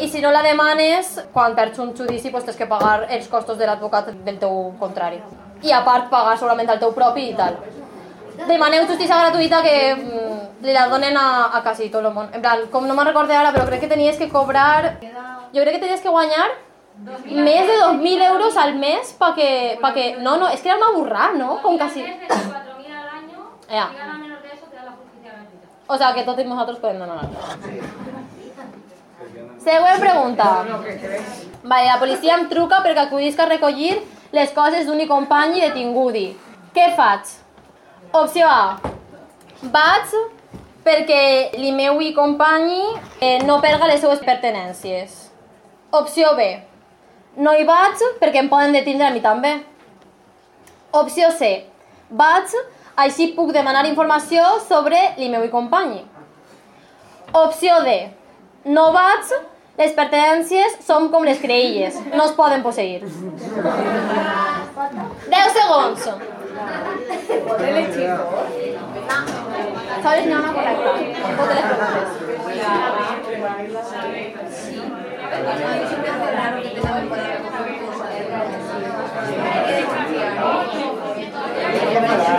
S10: I si no la demanes, quan perds un judici, pues, tens que pagar els costos de l'advocat del teu contrari. I a part, pagar segurament el teu propi i tal. Demaneu justícia gratuïta que mm, li la donen a, a quasi tot el món. En plan, com no me'n recorde ara, però crec que tenies que cobrar... Jo crec que tenies que guanyar més de 2.000 euros al mes pa que, pa que... No, no, és que era una burrada, ¿no? Com casi... Ja. O sea, que todos nosotros podem donar. Següent pregunta. Vale, la policia em truca perquè acudisc a recollir les coses d'un i company detingudi. Què faig? Opció A. Vaig perquè el meu i company eh, no perga les seues pertenències. Opció B. No hi vaig perquè em poden detindre a mi també. Opció C. Vaig, així puc demanar informació sobre el meu i company. Opció D. No vaig, les pertenències són com les creïlles, no es poden posseir. 10 segons. ¿Sabes? No, no, correcta. Ponte las preguntas.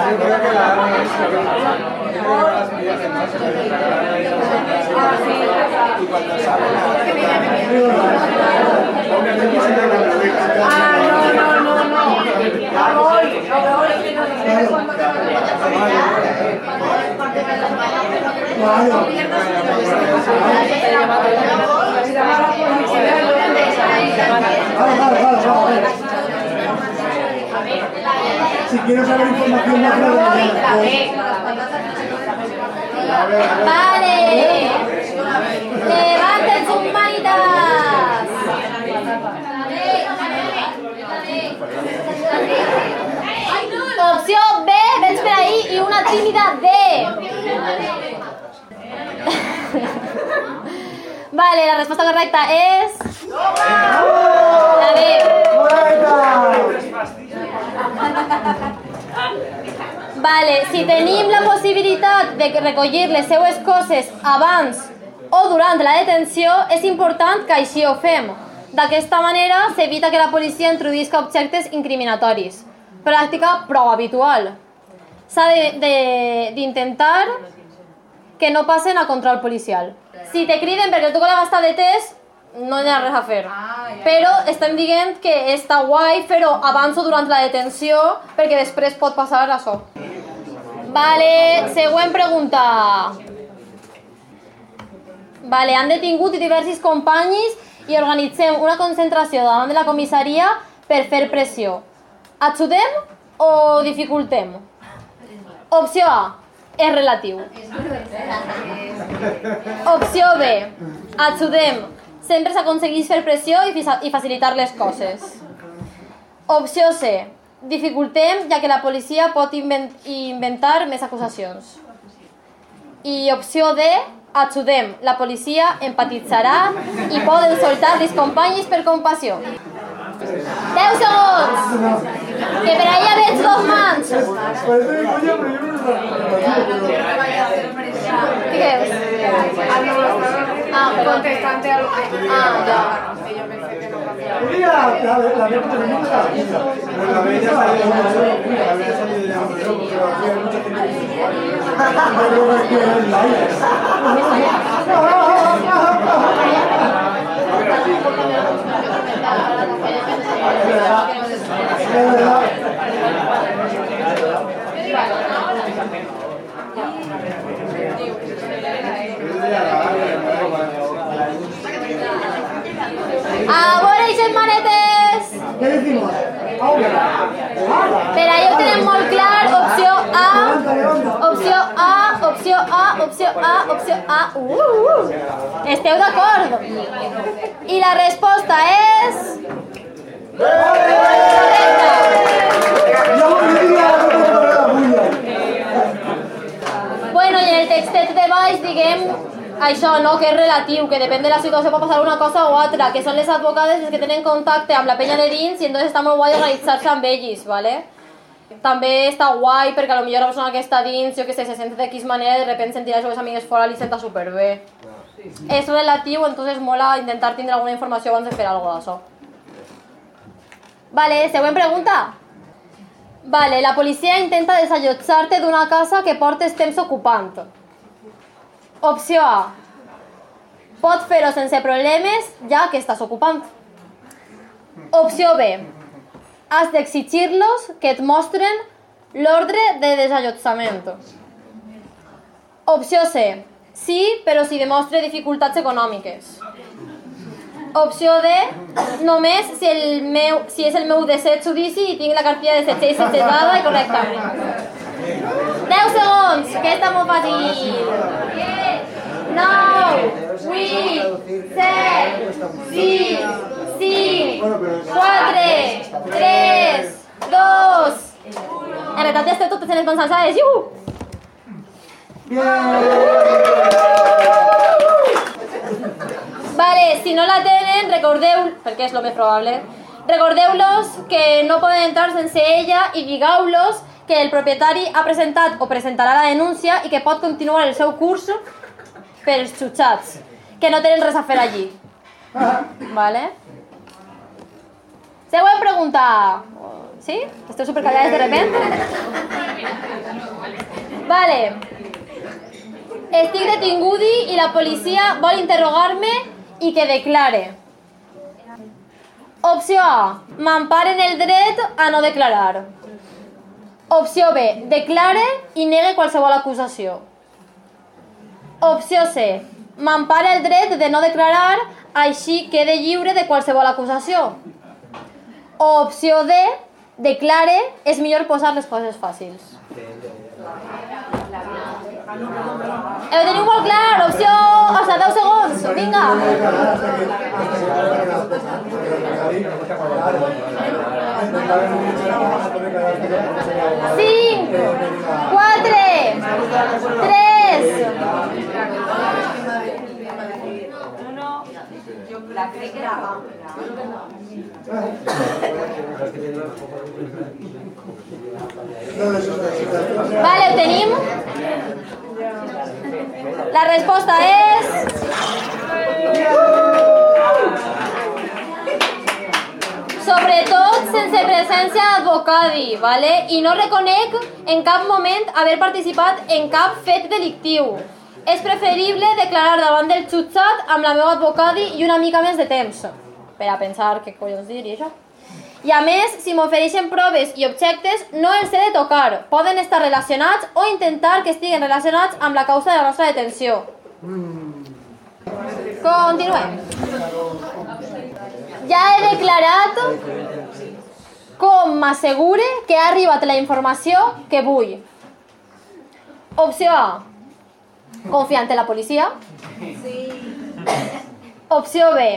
S3: Vale, vale, vale, vale. Si quiero saber información más de la
S10: Vale. Levanten sus manitas. Opció B, veig per ahí, i una tímida D. Vale, la resposta correcta és... La D. Vale, si tenim la possibilitat de recollir les seues coses abans o durant la detenció, és important que així ho fem. D'aquesta manera s'evita que la policia introduïsca objectes incriminatoris. Pràctica prou habitual. S'ha d'intentar que no passen a control policial. Si te criden perquè el teu col·lega està detès, no hi ha res a fer. Però estem dient que està guai fer-ho abans o durant la detenció perquè després pot passar això. Vale, següent pregunta. Vale, han detingut diversos companys i organitzem una concentració davant de la comissaria per fer pressió. Ajudem o dificultem? Opció A, és relatiu. Opció B, ajudem. Sempre s'aconsegueix fer pressió i, i facilitar les coses. Opció C, dificultem ja que la policia pot inven- inventar més acusacions. I opció D, ajudem. La policia empatitzarà i poden soltar els companys per compassió. 10 segons! Que per allà veig dos mans! Què creus? Ah,
S11: Contestante a lo que...
S10: Ah, ya.
S11: Que yo pensé que no cambiaba.
S3: Mira, la, la, la veo por el mundo, la vida. La veo ya salió, la veo salido ya, pero aquí hay mucha gente que se Yo creo que es el
S10: A veure, eixes manetes!
S3: ¿Qué decimos?
S10: Per ahí ho tenim molt clar, opció A, opció A, opció A, opció A, opció A. Uh, uh. Esteu d'acord? I la resposta és... Bueno, i el textet de baix diguem això, no? que és relatiu, que depèn de la situació pot passar una cosa o altra, que són les advocades les que tenen contacte amb la penya de dins i entonces està molt guai organitzar-se amb ells, ¿vale? També està guai perquè a lo millor la persona que està dins, jo que sé, se sent de quina manera, de repente sentir les seves amigues fora li senta superbé. És relatiu, entonces mola intentar tindre alguna informació abans de fer alguna cosa d'això. Vale, següent pregunta. Vale, la policia intenta desallotjar-te d'una casa que portes temps ocupant. Opció A. Pot fer-ho sense problemes, ja que estàs ocupant. Opció B. Has d'exigir-los que et mostren l'ordre de desallotjament. Opció C. Sí, però si demostra dificultats econòmiques. Opció D. Només si, el meu, si és el meu desig judici i tinc la cartilla de setxell setxellada i correctament. 10 segons, que està molt fàcil. 9, 8, 7, 6, 5, 4, 3, 2... En realitat esteu totes en les mans alçades. Iuhu! Vale, si no la tenen, recordeu, perquè és el més probable, recordeu-los que no poden entrar sense ella i digueu-los que el propietari ha presentat o presentarà la denúncia i que pot continuar el seu curs pels xutxats, que no tenen res a fer allí. Vale? Següent pregunta. Sí? Esteu supercallades de repente? Vale. Estic detingudi i la policia vol interrogar-me i que declare. Opció A. M'emparen el dret a no declarar. Opció B. Declare i negue qualsevol acusació. Opció C. M'empara el dret de no declarar, així quede lliure de qualsevol acusació. Opció D. Declare, és millor posar les coses fàcils. Heu teniu molt clar, opció... O sigui, 10 segons, vinga. Cinc, quatre, tres,
S11: La que.
S10: Vale, ho. La resposta és... Sobretot sense presència d'advocadi, ¿vale? i no reconec en cap moment haver participat en cap fet delictiu. És preferible declarar davant del jutjat amb la meva advocadi i una mica més de temps. Per a pensar què collons dir i això. I a més, si m'ofereixen proves i objectes, no els he de tocar. Poden estar relacionats o intentar que estiguen relacionats amb la causa de la nostra detenció. Continuem. Ja he declarat com m'assegure que ha arribat la informació que vull. Opció A. Confiant en la policia. Opció B.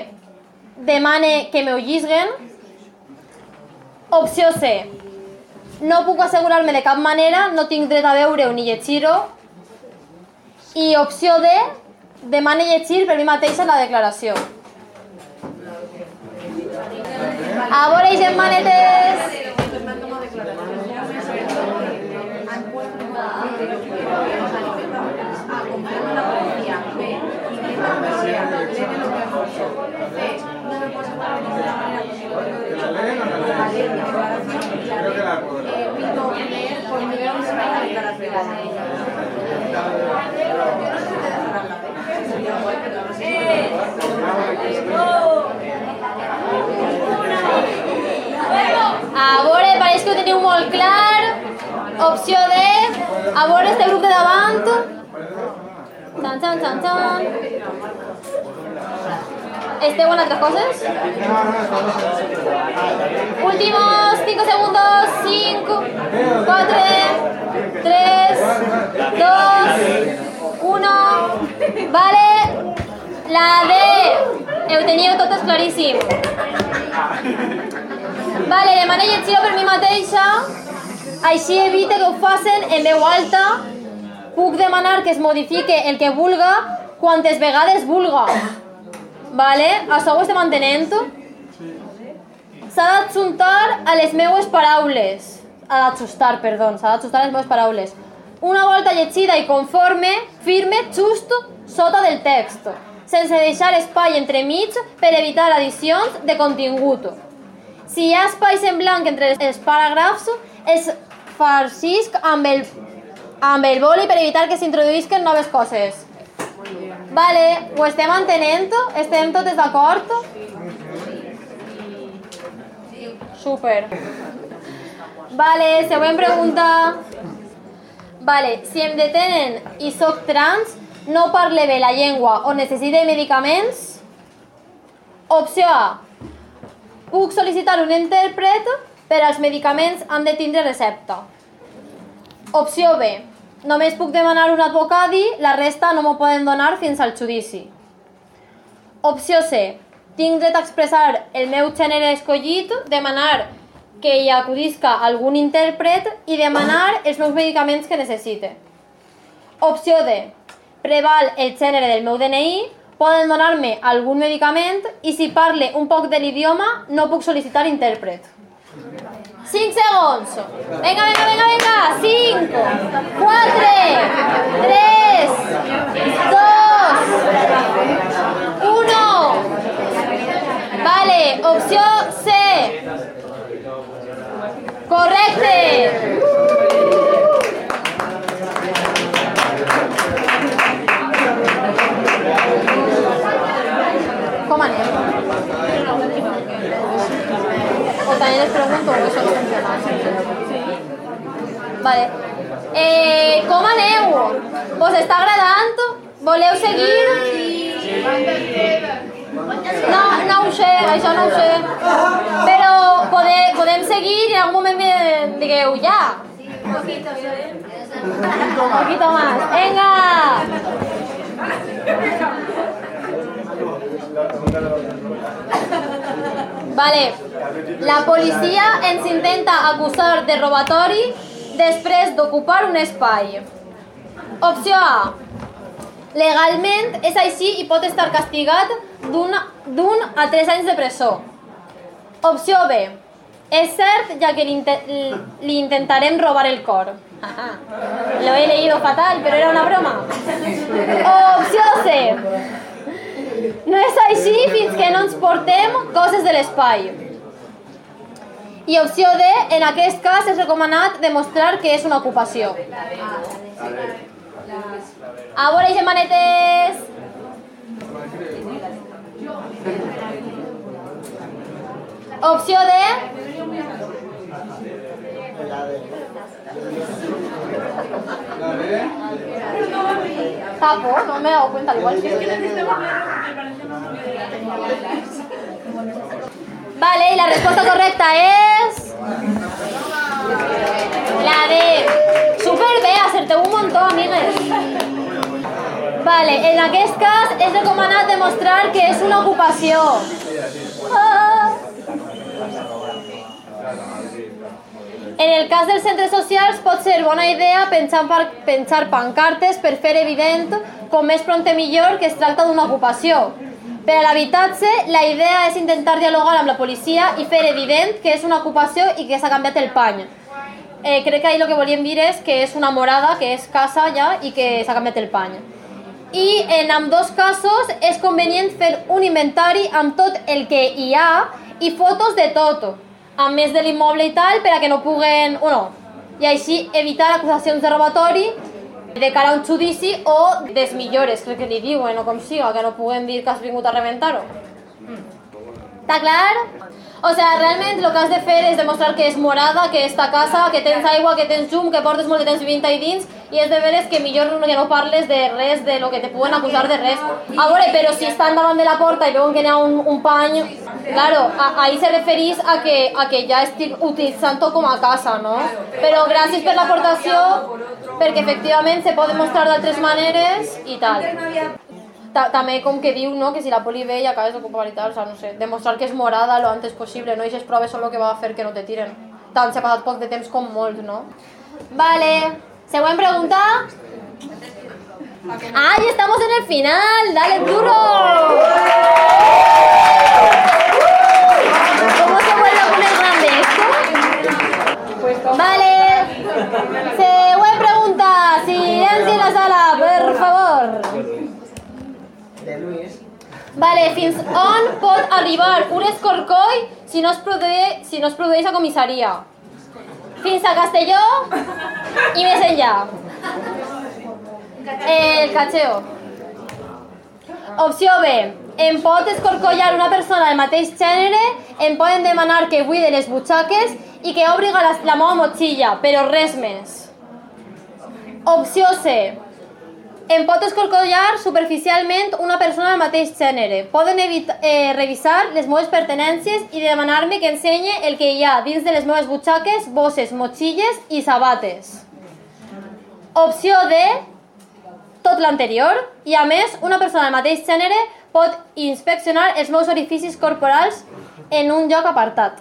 S10: Demane que me llisguen. Opció C. No puc assegurar-me de cap manera, no tinc dret a veure-ho ni llegir-ho. I opció D. Demane llegir per mi mateixa la declaració. A veure, manetes! A veure, pareix que ho teniu molt clar. Opció D. A este grup de davant. Tan. ¿Esteu en altres coses? Últimos 5 segundos. 5, 4, 3, 2, 1. Vale. La D. Heu teniu totes claríssim. Vale, demane llegir per mi mateixa. Així evite que ho facin en veu alta. Puc demanar que es modifique el que vulga quantes vegades vulga. Vale? Això ho estem entenent? S'ha d'adjuntar a les meues paraules. Ha d'ajustar, perdó, s'ha d'ajustar a les meues paraules. Una volta llegida i conforme, firme just sota del text, sense deixar espai entremig per evitar addicions de contingut. Si hi ha espais en blanc entre els paràgrafs, es farcisc amb el, amb el boli per evitar que s'introduïsquen noves coses. Vale, ho estem entenent? Estem totes d'acord? Super. Vale, següent pregunta. Vale, si em detenen i sóc trans, no parle bé la llengua o necessite medicaments? Opció A. Puc sol·licitar un intèrpret, però els medicaments han de tindre recepta. Opció B. Només puc demanar un advocadi, la resta no m'ho poden donar fins al judici. Opció C. Tinc dret a expressar el meu gènere escollit, demanar que hi acudisca algun intèrpret i demanar els meus medicaments que necessite. Opció D. Preval el gènere del meu DNI, poden donar-me algun medicament i si parle un poc de l'idioma no puc sol·licitar intèrpret. 5 segons. Venga, venga, venga, venga. 5, 4, 3, 2, 1. Vale, opció C. Correcte. O també les pregunto o això no funciona? Vale. Eh, com aneu? Vos està agradant? Voleu seguir? No, no ho sé, això no ho sé. Però pode, podem seguir i en algun moment me digueu ja. Un poquito más. ¡Venga! Vale. La policia ens intenta acusar de robatori després d'ocupar un espai. Opció A. Legalment és així i pot estar castigat d'un a 3 anys de presó. Opció B. És cert, ja que li, li intentarem robar el cor. Lo he leído fatal, pero era una broma. Opció C. No és així fins que no ens portem coses de l'espai. I opció D, en aquest cas és recomanat demostrar que és una ocupació. A veure, germanetes! Opció D. Tapo, no me he dado cuenta, al igual que... Vale, y la respuesta correcta es... La D. Super B, acerteu un montó, amigues. Vale, en aquest cas és recomanat demostrar que és una ocupació. Ah. En el cas dels centres socials pot ser bona idea pensar, par- pensar pancartes per fer evident com més prompte millor que es tracta d'una ocupació. Per a l'habitatge, la idea és intentar dialogar amb la policia i fer evident que és una ocupació i que s'ha canviat el pany. Eh, crec que ahir el que volíem dir és que és una morada, que és casa ja i que s'ha canviat el pany. I en ambdós casos és convenient fer un inventari amb tot el que hi ha i fotos de tot, a més de l'immoble i tal, per a que no puguen... O no. I així evitar acusacions de robatori de cara a un judici o desmillores, crec que li diuen, o com siga, que no puguen dir que has vingut a rebentar-ho. Està clar? O sea, realment el que has de fer és demostrar que és morada, que està a casa, que tens aigua, que tens llum, que portes molt de temps vivint ahí dins i és de veres que millor que no parles de res, de lo que te puguen acusar de res. A veure, però si estan davant de la porta i veuen que n'hi ha un, un pany, claro, a, ahí se referís a que, a que ja estic utilitzant-ho com a casa, no? Però gràcies per l'aportació, perquè efectivament se pot demostrar d'altres maneres i tal. Ta també com que diu no, que si la poli ve i acabes d'ocupar i tal, o sea, no sé, demostrar que és morada lo antes possible, no? I aquestes proves són el que va a fer que no te tiren. Tant s'ha passat poc de temps com molt, no? Vale, següent pregunta. ¡Ay, estamos en el final! ¡Dale duro! ¿Cómo se vuelve a poner grande esto? Vale. Següent pregunta. Silenci a la sala, per favor. Vale, fins on pot arribar un escorcoll si no es produeix, si no es produeix a comissaria? Fins a Castelló i més enllà. El cacheo. Opció B. Em pot escorcollar una persona del mateix gènere, em poden demanar que buide les butxaques i que obri la, la meva motxilla, però res més. Opció C. Em pot escorcollar superficialment una persona del mateix gènere. Poden eh, revisar les meves pertenències i demanar-me que ensenye el que hi ha dins de les meves butxaques, bosses, motxilles i sabates. Opció D, tot l'anterior, i a més, una persona del mateix gènere pot inspeccionar els meus orificis corporals en un lloc apartat.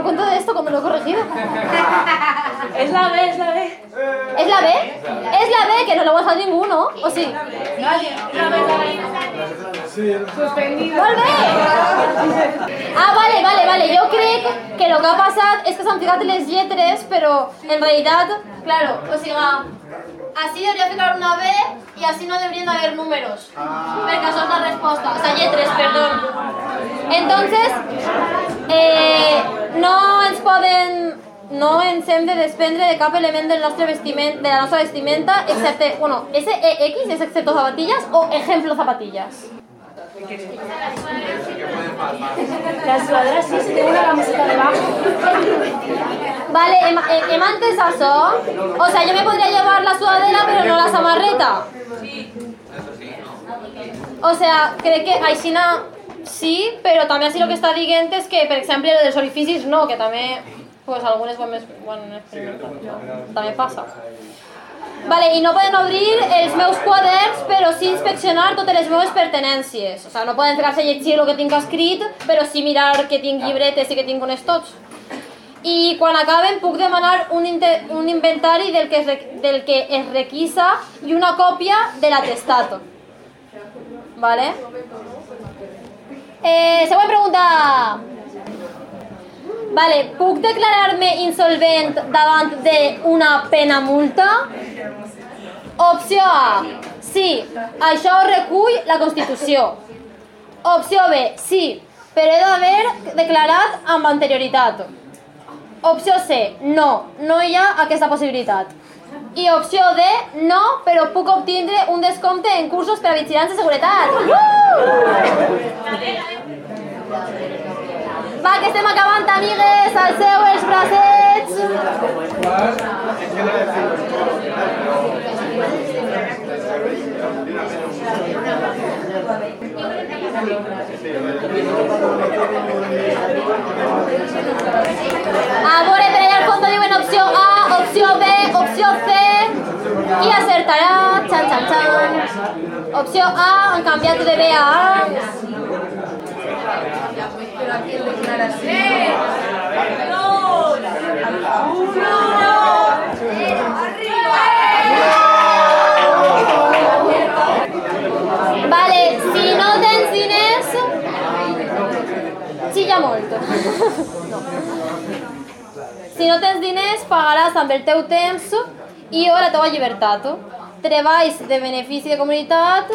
S10: dado cuenta de esto cuando lo he corregido.
S11: Es la B, es la B.
S10: És la B? És la B, que no l'heu estat ningú, no? O sí? Molt bé! Ah, vale, vale, vale. Jo crec que el que ha passat és que s'han ficat les lletres, però en realitat, claro, o sigui, así debería ficar una B y así no deberían de haber números. Perquè això és la resposta. O sea, lletres, perdón. Entonces, eh, no ens poden no ens hem de desprendre de cap element del nostre vestiment, de la nostra vestimenta, excepte, bueno, ese EX es excepto zapatillas o ejemplo zapatillas.
S1: La sudadera sí, si tengo una camiseta debajo.
S10: Vale, hem, hem hem entès això? O sea, yo me podría llevar la sudadera pero no la samarreta. O sea, crec que Aixina sí, però també així el que està dient és que, per exemple, el dels orificis no, que també pues, algunes ho han experimentat. També passa. Vale, i no poden obrir els meus quaderns, però sí inspeccionar totes les meves pertenències. O sea, no poden ficar-se a llegir el que tinc escrit, però sí mirar que tinc llibretes i que tinc honest tots. I quan acaben puc demanar un, un inventari del que, es, del que es requisa i una còpia de l'atestat. Vale? Eh, següent pregunta. Vale, puc declarar-me insolvent davant d'una pena multa? Opció A. Sí, això ho recull la Constitució. Opció B. Sí, però he d'haver declarat amb anterioritat. Opció C. No, no hi ha aquesta possibilitat. I opció D. No, però puc obtindre un descompte en cursos per a vigilants de seguretat. Uh! Va, que estem acabant, amigues, alceu els bracets. A veure, per allà al fons diuen opció A, opció B, opció C. Qui acertarà? Xan, xan, xan. Opció A, han canviat de B a A. Vale, si no tens diners, xilla molt. No. Si no tens diners, pagaràs amb el teu temps i o la teva llibertat. Treballs de benefici de comunitat,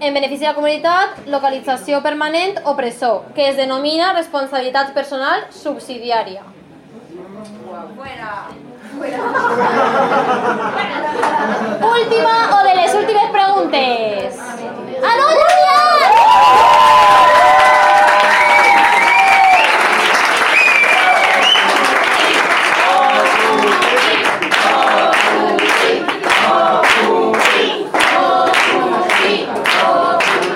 S10: en benefici de la comunitat, localització permanent o presó, que es denomina responsabilitat personal subsidiària. Última o de les últimes preguntes. Ah, no!